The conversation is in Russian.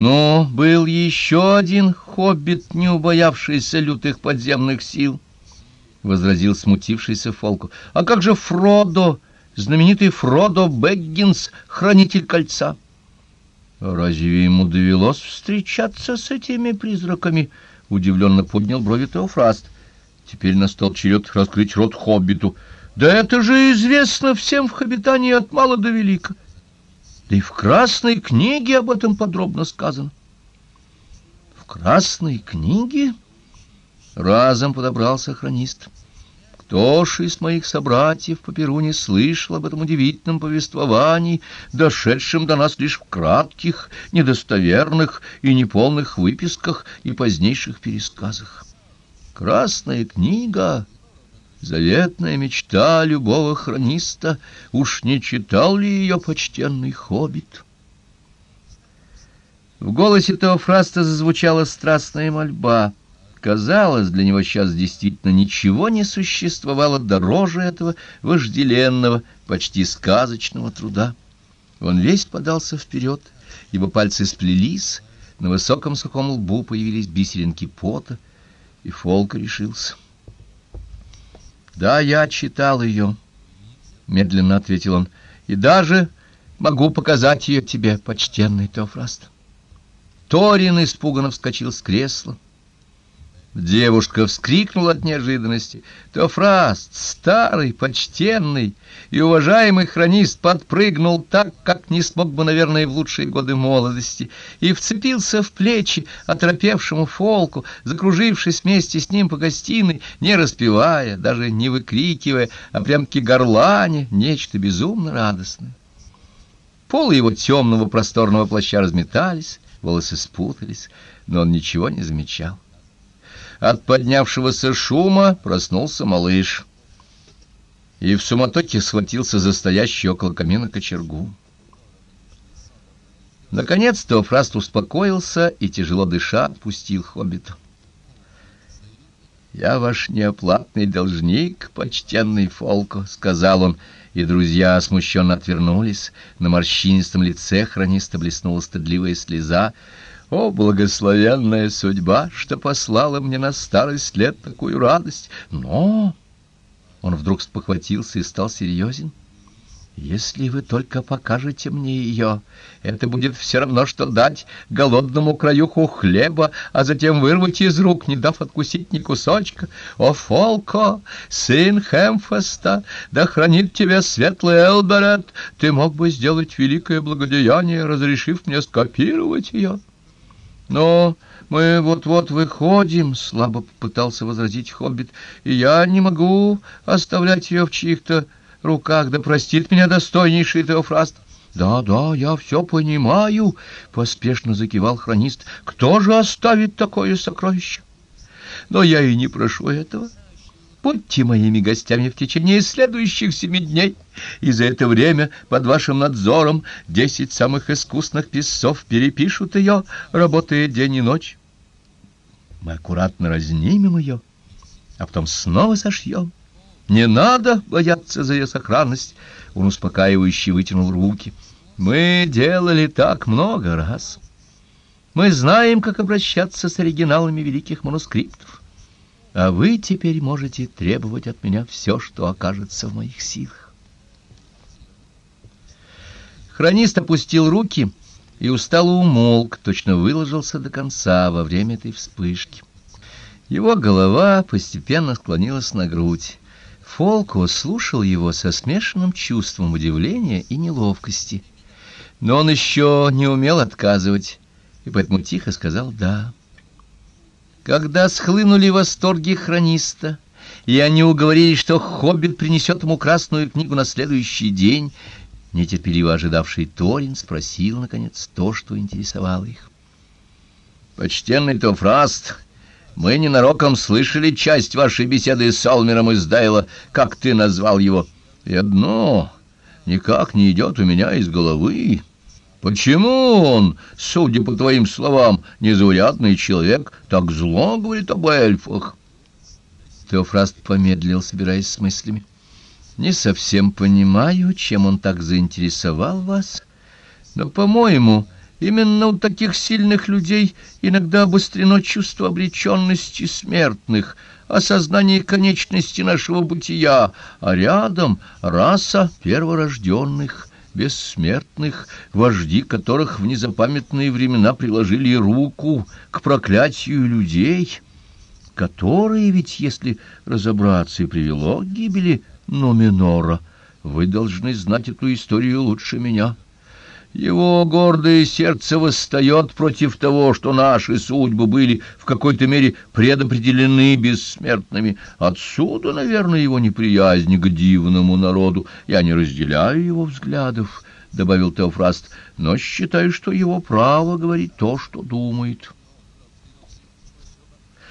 Но был еще один хоббит, не убоявшийся лютых подземных сил, — возразил смутившийся Фолку. — А как же Фродо, знаменитый Фродо Бэггинс, хранитель кольца? — Разве ему довелось встречаться с этими призраками? — удивленно поднял брови Теофраст. Теперь настал черед раскрыть рот хоббиту. — Да это же известно всем в Хоббитании от мала до велика. — да и в Красной книге об этом подробно сказано. В Красной книге разом подобрался хронист. Кто ж из моих собратьев по Перу не слышал об этом удивительном повествовании, дошедшем до нас лишь в кратких, недостоверных и неполных выписках и позднейших пересказах? Красная книга Заветная мечта любого хрониста, уж не читал ли ее почтенный хоббит? В голосе Теофраста зазвучала страстная мольба. Казалось, для него сейчас действительно ничего не существовало дороже этого вожделенного, почти сказочного труда. Он весь подался вперед, его пальцы сплелись, на высоком сухом лбу появились бисеринки пота, и Фолка решился. Да, я читал ее, медленно ответил он. И даже могу показать ее тебе, почтенный Теофраст. Торин испуганно вскочил с кресла. Девушка вскрикнула от неожиданности. Теофраст, старый, почтенный и уважаемый хронист, подпрыгнул так, как не смог бы, наверное, в лучшие годы молодости, и вцепился в плечи оторопевшему фолку, закружившись вместе с ним по гостиной, не распевая, даже не выкрикивая, а прям-таки горлане, нечто безумно радостное. Полы его темного просторного плаща разметались, волосы спутались, но он ничего не замечал. От поднявшегося шума проснулся малыш и в суматохе схватился за стоящий около камина кочергу. Наконец-то Фраст успокоился и, тяжело дыша, отпустил хоббита. «Я ваш неоплатный должник, почтенный Фолко», — сказал он, и друзья смущенно отвернулись. На морщинистом лице хрониста блеснула стыдливая слеза. О, благословенная судьба, что послала мне на старость лет такую радость! Но... Он вдруг спохватился и стал серьезен. Если вы только покажете мне ее, это будет все равно, что дать голодному краюху хлеба, а затем вырвать из рук, не дав откусить ни кусочка. О, Фолко, сын Хемфаста, да хранит тебя светлый Элберет, ты мог бы сделать великое благодеяние, разрешив мне скопировать ее. Но мы вот-вот выходим, — слабо попытался возразить Хоббит, — и я не могу оставлять ее в чьих-то руках, да простит меня достойнейший Теофраст. «Да, да, я все понимаю», — поспешно закивал хронист. «Кто же оставит такое сокровище?» «Но я и не прошу этого. Будьте моими гостями в течение следующих семи дней, и за это время под вашим надзором десять самых искусных писцов перепишут ее, работая день и ночь. Мы аккуратно разнимем ее, а потом снова сошьем. Не надо бояться за ее сохранность. Он успокаивающе вытянул руки. Мы делали так много раз. Мы знаем, как обращаться с оригиналами великих манускриптов а вы теперь можете требовать от меня все, что окажется в моих силах. Хронист опустил руки и устало умолк, точно выложился до конца во время этой вспышки. Его голова постепенно склонилась на грудь. Фолко слушал его со смешанным чувством удивления и неловкости. Но он еще не умел отказывать, и поэтому тихо сказал «да». Когда схлынули восторги хрониста, и они уговорили, что хоббит принесет ему красную книгу на следующий день, нетерпеливо ожидавший Торин спросил, наконец, то, что интересовало их. «Почтенный Тофраст, мы ненароком слышали часть вашей беседы с Алмером из Дейла, как ты назвал его, и одно никак не идет у меня из головы». Почему он, судя по твоим словам, незаурядный человек, так зло говорит об эльфах? Теофраст помедлил, собираясь с мыслями. Не совсем понимаю, чем он так заинтересовал вас, но, по-моему, Именно у таких сильных людей иногда обострено чувство обреченности смертных, осознание конечности нашего бытия, а рядом раса перворожденных, бессмертных, вожди которых в незапамятные времена приложили руку к проклятию людей, которые ведь, если разобраться, и привело к гибели Номинора. Вы должны знать эту историю лучше меня». Его гордое сердце восстает против того, что наши судьбы были в какой-то мере предопределены бессмертными. Отсюда, наверное, его неприязнь к дивному народу. Я не разделяю его взглядов, — добавил Теофраст, — но считаю, что его право говорить то, что думает».